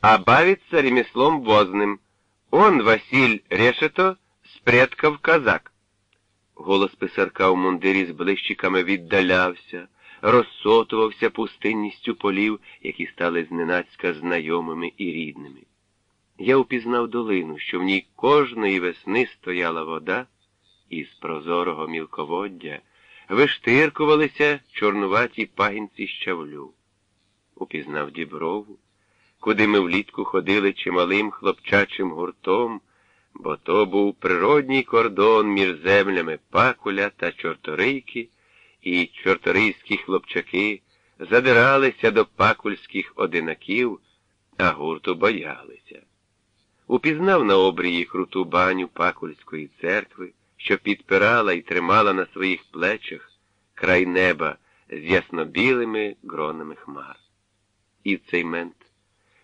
а бавится ремеслом возным. Он, Василь Решето, з предков казак. Голос писарка у мундирі з блищиками віддалявся, розсотувався пустинністю полів, які стали зненацька знайомими і рідними. Я упізнав долину, що в ній кожної весни стояла вода, і з прозорого мілководдя виштиркувалися чорнуваті пагінці щавлю. Упізнав діброву, куди ми влітку ходили чималим хлопчачим гуртом, бо то був природній кордон між землями Пакуля та Чорторийки, і чорторийські хлопчаки задиралися до пакульських одинаків, а гурту боялися. Упізнав на обрії круту баню Пакульської церкви, що підпирала і тримала на своїх плечах край неба з яснобілими гронами хмар. І в цей мент,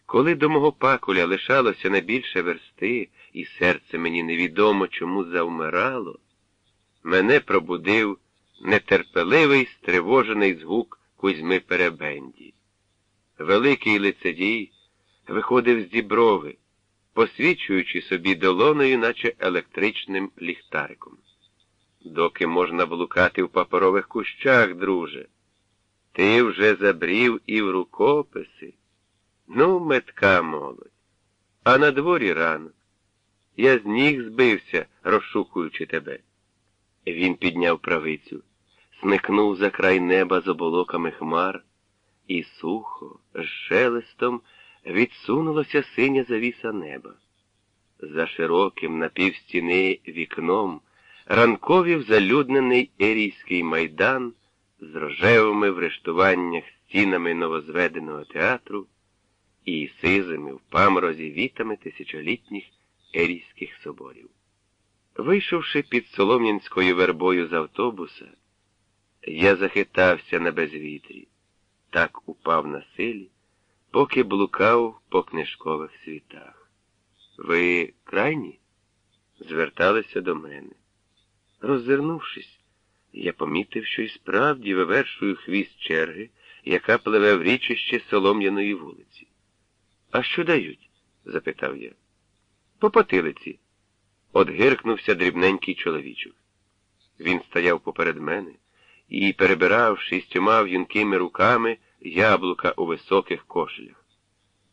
коли до мого пакуля лишалося не більше версти, і серце мені невідомо чому завмирало, мене пробудив нетерпеливий, стривожений згук Кузьми Перебенді. Великий лицедій виходив з діброви, посвічуючи собі долоною, наче електричним ліхтариком. Доки можна блукати в паперових кущах, друже. Ти вже забрів і в рукописи. Ну, метка молодь. А на дворі ранок. Я з ніг збився, розшукуючи тебе. Він підняв правицю, смикнув за край неба з оболоками хмар, і сухо, з шелестом відсунулася синя завіса неба. За широким напівстіни вікном ранковів залюднений ерійський майдан з рожевими в рештуваннях стінами новозведеного театру і сизими в паморозі вітами тисячолітніх ерійських соборів. Вийшовши під Солом'янською вербою з автобуса, я захитався на безвітрі, так упав на силі, поки блукав по книжкових світах. Ви крайні? зверталися до мене. Роззирнувшись, я помітив, що і справді вивершую хвіст черги, яка пливе в річище Солом'яної вулиці. А що дають? запитав я. По потилиці. Одгиркнувся дрібненький чоловічок. Він стояв поперед мене і, перебирав шістьома в'юнкими руками яблука у високих кошелях.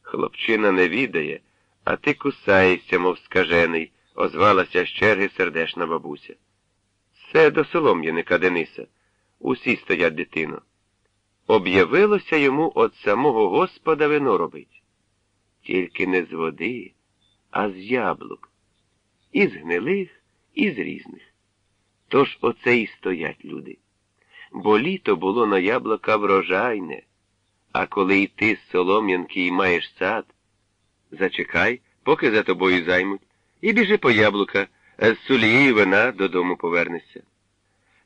Хлопчина не відає, а ти кусаєшся, мов скажений, озвалася з черги сердешна бабуся. Це до солом'яника Дениса. Усі стоять дитино. Об'явилося йому от самого Господа вино робить. Тільки не з води, а з яблук. І з гнилих, і з різних. Тож оце і стоять люди. Бо літо було на яблука врожайне, а коли йти з солом'янки і маєш сад, зачекай, поки за тобою займуть, і біжи по яблука, з сулії вина додому повернешся.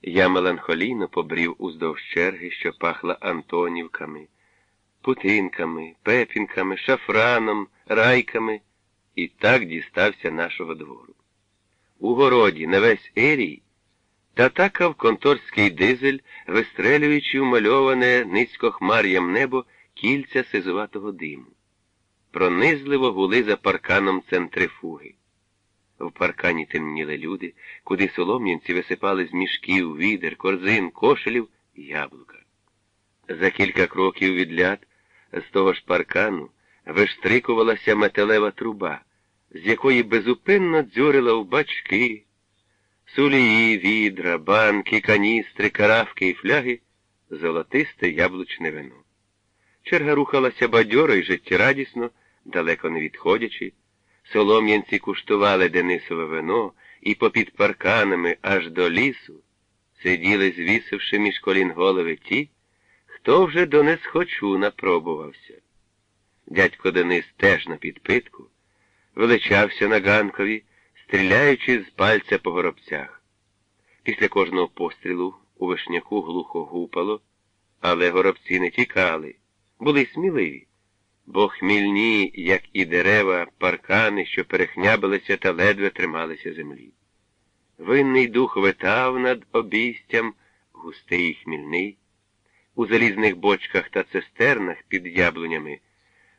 Я меланхолійно побрів уздовж черги, що пахла Антонівками, путинками, пепінками, шафраном, райками, і так дістався нашого двору. У городі на весь ерій татакав конторський дизель, вистрелюючи вмальоване низько хмар'ям небо кільця сизуватого диму. Пронизливо гули за парканом центрифуги. В паркані темніли люди, куди солом'янці висипали з мішків, відер, корзин, кошелів яблука. За кілька кроків від ляд з того ж паркану виштрикувалася металева труба, з якої безупинно дзьорила в бачки, сулії, відра, банки, каністри, каравки і фляги золотисте яблучне вино. Черга рухалася бадьоро і життєрадісно, далеко не відходячи. Солом'янці куштували Денисове вино і попід парканами аж до лісу сиділи, звісивши між колін голови ті, хто вже до несхочу напробувався. Дядько Денис теж на підпитку, величався на ганкові, стріляючи з пальця по горобцях. Після кожного пострілу у вишняку глухо гупало, але горобці не тікали, були сміливі бо хмільні, як і дерева, паркани, що перехнябилися та ледве трималися землі. Винний дух витав над обійстям, густий і хмільний, у залізних бочках та цистернах під яблунями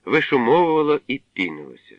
вишумовувало і пінилося.